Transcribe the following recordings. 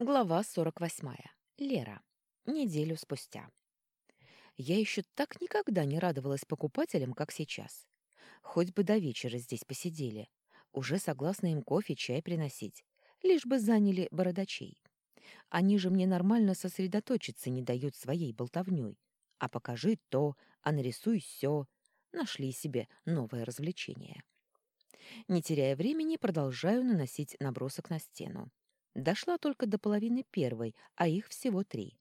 Глава 48. Лера. Неделю спустя. Я еще так никогда не радовалась покупателям, как сейчас. Хоть бы до вечера здесь посидели. Уже согласна им кофе, чай приносить. Лишь бы заняли бородачей. Они же мне нормально сосредоточиться не дают своей болтовней. А покажи то, а нарисуй все. Нашли себе новое развлечение. Не теряя времени, продолжаю наносить набросок на стену. Дошла только до половины первой, а их всего три.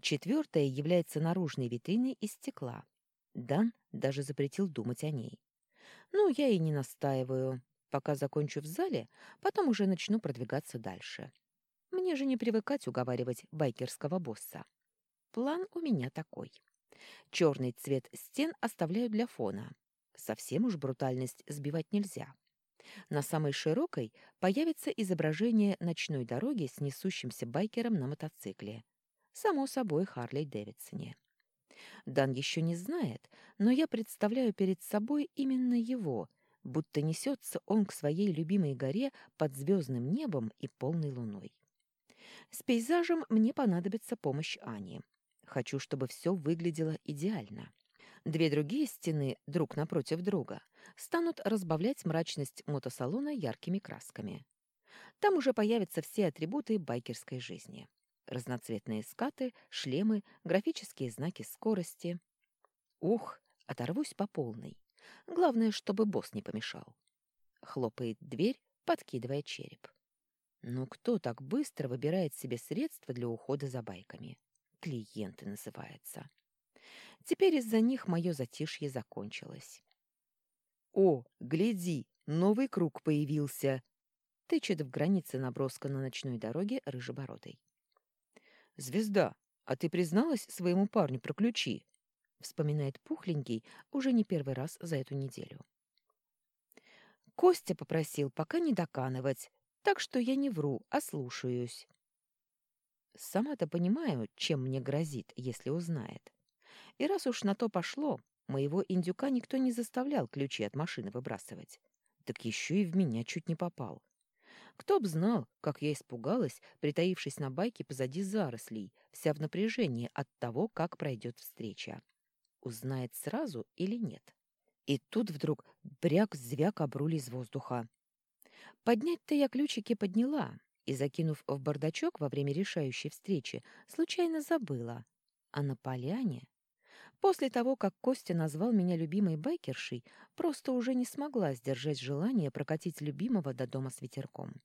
Четвертая является наружной витриной из стекла. Дан даже запретил думать о ней. Ну, я и не настаиваю. Пока закончу в зале, потом уже начну продвигаться дальше. Мне же не привыкать уговаривать байкерского босса. План у меня такой. Черный цвет стен оставляю для фона. Совсем уж брутальность сбивать нельзя. На самой широкой появится изображение ночной дороги с несущимся байкером на мотоцикле. Само собой, Харли Дэвидсоне. Дан еще не знает, но я представляю перед собой именно его, будто несется он к своей любимой горе под звездным небом и полной луной. С пейзажем мне понадобится помощь Ани. Хочу, чтобы все выглядело идеально. Две другие стены, друг напротив друга, станут разбавлять мрачность мотосалона яркими красками. Там уже появятся все атрибуты байкерской жизни. Разноцветные скаты, шлемы, графические знаки скорости. Ух, оторвусь по полной. Главное, чтобы босс не помешал. Хлопает дверь, подкидывая череп. Ну кто так быстро выбирает себе средства для ухода за байками? Клиенты называется. Теперь из-за них мое затишье закончилось. «О, гляди, новый круг появился!» Тычет в границе наброска на ночной дороге рыжебородой. «Звезда, а ты призналась своему парню про ключи?» Вспоминает пухленький уже не первый раз за эту неделю. Костя попросил пока не доканывать, так что я не вру, а слушаюсь. Сама-то понимаю, чем мне грозит, если узнает. И раз уж на то пошло, моего индюка никто не заставлял ключи от машины выбрасывать. Так еще и в меня чуть не попал. Кто б знал, как я испугалась, притаившись на байке позади зарослей, вся в напряжении от того, как пройдет встреча. Узнает сразу или нет. И тут вдруг бряк-звяк обрули из воздуха. Поднять-то я ключики подняла и, закинув в бардачок во время решающей встречи, случайно забыла. А на поляне После того, как Костя назвал меня любимой байкершей, просто уже не смогла сдержать желание прокатить любимого до дома с ветерком.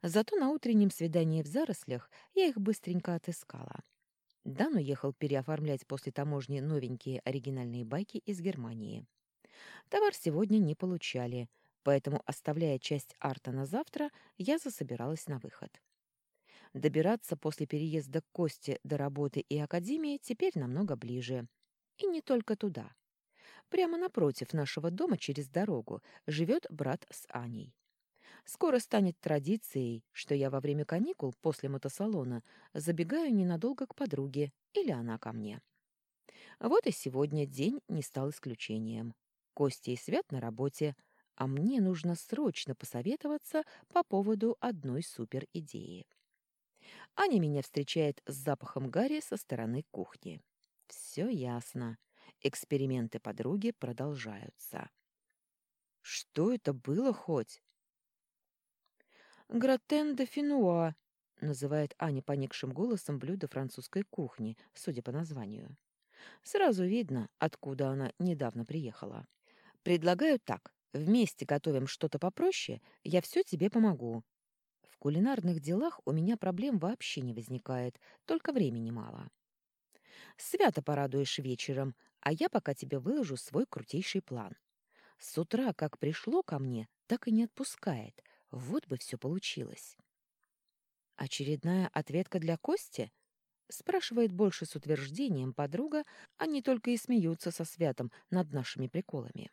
Зато на утреннем свидании в зарослях я их быстренько отыскала. Дан уехал переоформлять после таможни новенькие оригинальные байки из Германии. Товар сегодня не получали, поэтому, оставляя часть арта на завтра, я засобиралась на выход. Добираться после переезда к Косте до работы и академии теперь намного ближе. И не только туда. Прямо напротив нашего дома через дорогу живет брат с Аней. Скоро станет традицией, что я во время каникул после мотосалона забегаю ненадолго к подруге, или она ко мне. Вот и сегодня день не стал исключением. Костя и Свят на работе, а мне нужно срочно посоветоваться по поводу одной суперидеи. Аня меня встречает с запахом гари со стороны кухни. Все ясно. Эксперименты подруги продолжаются. Что это было хоть? «Гратен де финуа», — называет Аня поникшим голосом блюдо французской кухни, судя по названию. Сразу видно, откуда она недавно приехала. «Предлагаю так. Вместе готовим что-то попроще, я все тебе помогу. В кулинарных делах у меня проблем вообще не возникает, только времени мало. Свято порадуешь вечером, а я пока тебе выложу свой крутейший план. С утра, как пришло ко мне, так и не отпускает. Вот бы все получилось. Очередная ответка для Кости? Спрашивает больше с утверждением подруга, они только и смеются со Святом над нашими приколами.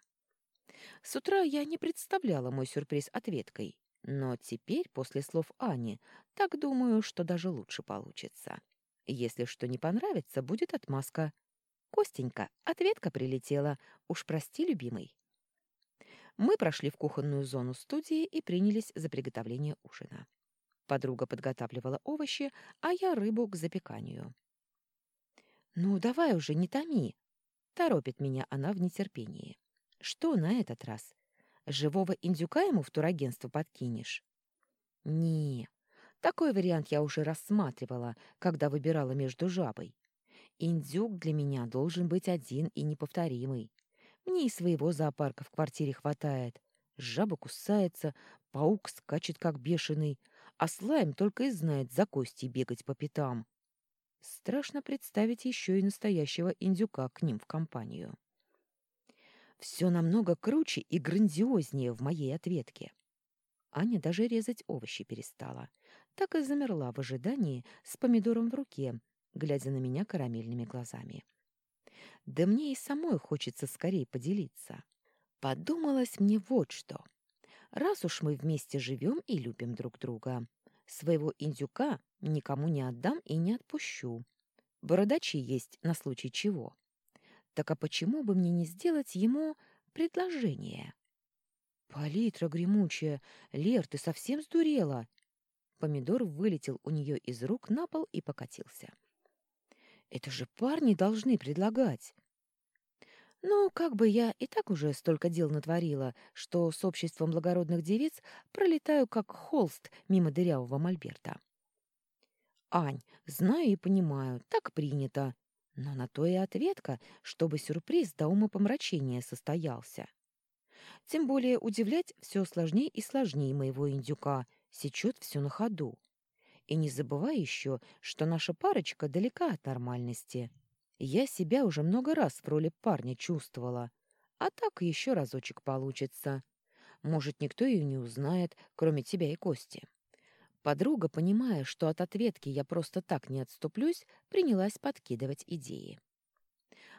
С утра я не представляла мой сюрприз ответкой, но теперь, после слов Ани, так думаю, что даже лучше получится. Если что не понравится, будет отмазка. Костенька, ответка прилетела. Уж прости, любимый. Мы прошли в кухонную зону студии и принялись за приготовление ужина. Подруга подготавливала овощи, а я рыбу к запеканию. «Ну, давай уже, не томи!» Торопит меня она в нетерпении. «Что на этот раз? Живого индюка ему в турагентство подкинешь?» «Не, такой вариант я уже рассматривала, когда выбирала между жабой. Индюк для меня должен быть один и неповторимый. Мне и своего зоопарка в квартире хватает. Жаба кусается, паук скачет как бешеный, а слайм только и знает за кости бегать по пятам. Страшно представить еще и настоящего индюка к ним в компанию. Все намного круче и грандиознее в моей ответке. Аня даже резать овощи перестала. Так и замерла в ожидании с помидором в руке, глядя на меня карамельными глазами. Да мне и самой хочется скорее поделиться. Подумалось мне вот что. Раз уж мы вместе живем и любим друг друга, своего индюка никому не отдам и не отпущу. Бородачи есть на случай чего. Так а почему бы мне не сделать ему предложение? Палитра гремучая, Лер, ты совсем сдурела? Помидор вылетел у нее из рук на пол и покатился. Это же парни должны предлагать. Ну, как бы я и так уже столько дел натворила, что с обществом благородных девиц пролетаю как холст мимо дырявого мольберта. Ань, знаю и понимаю, так принято. Но на то и ответка, чтобы сюрприз до умопомрачения состоялся. Тем более удивлять все сложнее и сложнее моего индюка, сечет все на ходу. И не забывай еще, что наша парочка далека от нормальности. Я себя уже много раз в роли парня чувствовала, а так еще разочек получится. Может, никто ее не узнает, кроме тебя и Кости. Подруга, понимая, что от ответки я просто так не отступлюсь, принялась подкидывать идеи.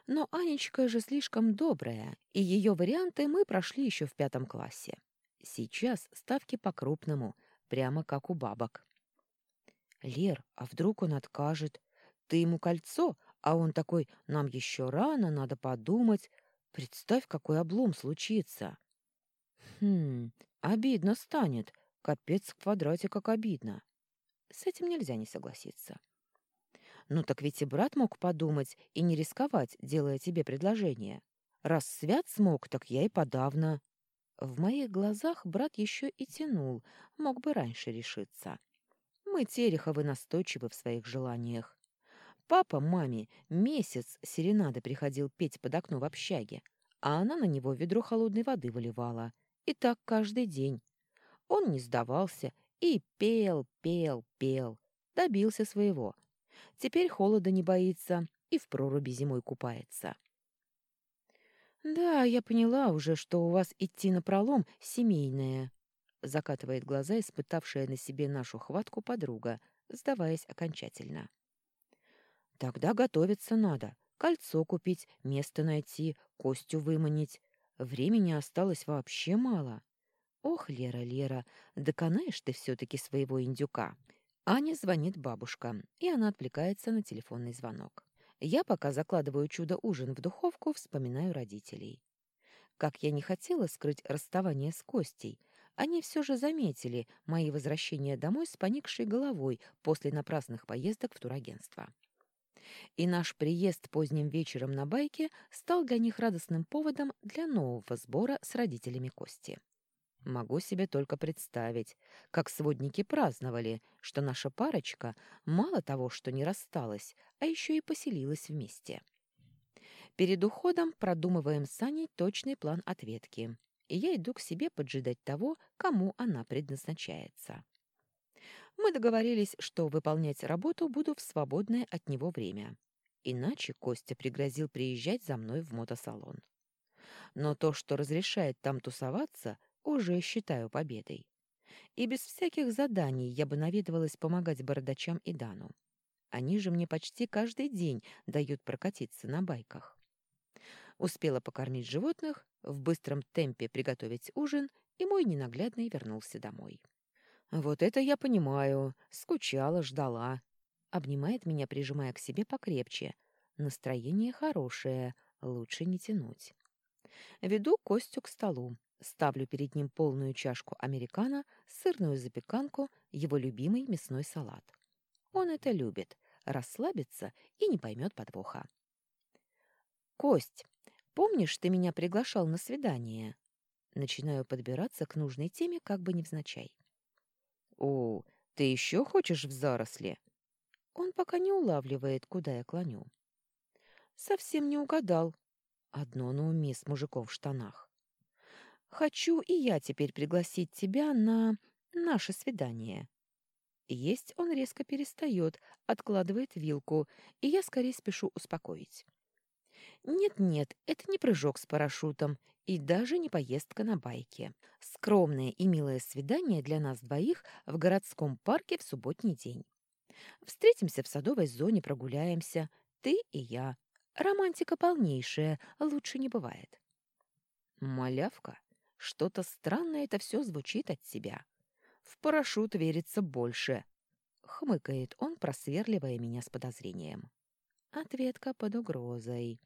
Но Анечка же слишком добрая, и ее варианты мы прошли еще в пятом классе. Сейчас ставки по-крупному, прямо как у бабок. «Лер, а вдруг он откажет? Ты ему кольцо, а он такой, нам еще рано, надо подумать. Представь, какой облом случится». «Хм, обидно станет. Капец в квадрате, как обидно». С этим нельзя не согласиться. Ну так ведь и брат мог подумать и не рисковать, делая тебе предложение. Раз свят смог, так я и подавно. В моих глазах брат еще и тянул, мог бы раньше решиться. Мы Тереховы настойчивы в своих желаниях. Папа маме месяц серенады приходил петь под окно в общаге, а она на него ведро холодной воды выливала. И так каждый день. Он не сдавался и пел, пел, пел. Добился своего. Теперь холода не боится и в проруби зимой купается. «Да, я поняла уже, что у вас идти на пролом семейное», закатывает глаза, испытавшая на себе нашу хватку подруга, сдаваясь окончательно. Тогда готовиться надо. Кольцо купить, место найти, Костю выманить. Времени осталось вообще мало. Ох, Лера, Лера, доконаешь ты все-таки своего индюка. Аня звонит бабушка, и она отвлекается на телефонный звонок. Я пока закладываю чудо-ужин в духовку, вспоминаю родителей. Как я не хотела скрыть расставание с Костей, они все же заметили мои возвращения домой с поникшей головой после напрасных поездок в турагентство. И наш приезд поздним вечером на байке стал для них радостным поводом для нового сбора с родителями Кости. Могу себе только представить, как сводники праздновали, что наша парочка мало того, что не рассталась, а еще и поселилась вместе. Перед уходом продумываем с Аней точный план ответки, и я иду к себе поджидать того, кому она предназначается. Мы договорились, что выполнять работу буду в свободное от него время. Иначе Костя пригрозил приезжать за мной в мотосалон. Но то, что разрешает там тусоваться, уже считаю победой. И без всяких заданий я бы наведывалась помогать бородачам и Дану. Они же мне почти каждый день дают прокатиться на байках. Успела покормить животных, в быстром темпе приготовить ужин, и мой ненаглядный вернулся домой. «Вот это я понимаю. Скучала, ждала». Обнимает меня, прижимая к себе покрепче. Настроение хорошее, лучше не тянуть. Веду Костю к столу, ставлю перед ним полную чашку американо, сырную запеканку, его любимый мясной салат. Он это любит, расслабится и не поймет подвоха. «Кость, помнишь, ты меня приглашал на свидание?» Начинаю подбираться к нужной теме как бы невзначай. «О, ты еще хочешь в заросли?» Он пока не улавливает, куда я клоню. «Совсем не угадал. Одно на уме с мужиком в штанах. Хочу и я теперь пригласить тебя на наше свидание». Есть он резко перестает, откладывает вилку, и я скорее спешу успокоить. Нет-нет, это не прыжок с парашютом и даже не поездка на байке. Скромное и милое свидание для нас двоих в городском парке в субботний день. Встретимся в садовой зоне, прогуляемся. Ты и я. Романтика полнейшая, лучше не бывает. Малявка, что-то странное это все звучит от себя. В парашют верится больше. Хмыкает он, просверливая меня с подозрением. Ответка под угрозой.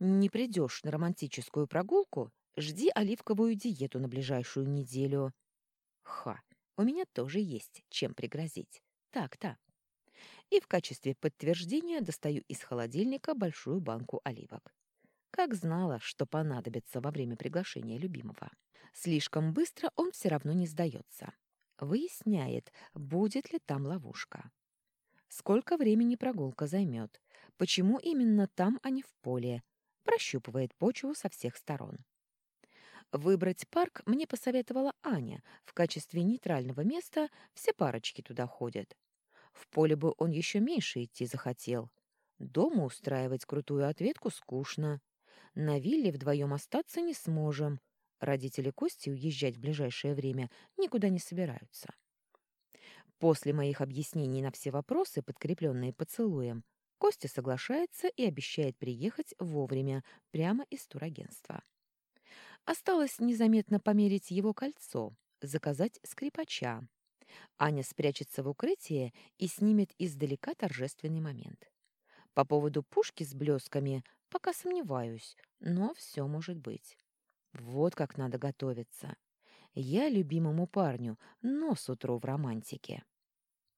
Не придешь на романтическую прогулку, жди оливковую диету на ближайшую неделю. Ха, у меня тоже есть чем пригрозить. Так-то. И в качестве подтверждения достаю из холодильника большую банку оливок. Как знала, что понадобится во время приглашения любимого. Слишком быстро он все равно не сдается. Выясняет, будет ли там ловушка. Сколько времени прогулка займет, почему именно там, а не в поле, прощупывает почву со всех сторон. Выбрать парк мне посоветовала Аня. В качестве нейтрального места все парочки туда ходят. В поле бы он еще меньше идти захотел. Дома устраивать крутую ответку скучно. На вилле вдвоем остаться не сможем. Родители Кости уезжать в ближайшее время никуда не собираются. После моих объяснений на все вопросы, подкрепленные поцелуем, Костя соглашается и обещает приехать вовремя, прямо из турагентства. Осталось незаметно померить его кольцо, заказать скрипача. Аня спрячется в укрытие и снимет издалека торжественный момент. По поводу пушки с блесками пока сомневаюсь, но все может быть. Вот как надо готовиться. Я любимому парню нос утру в романтике.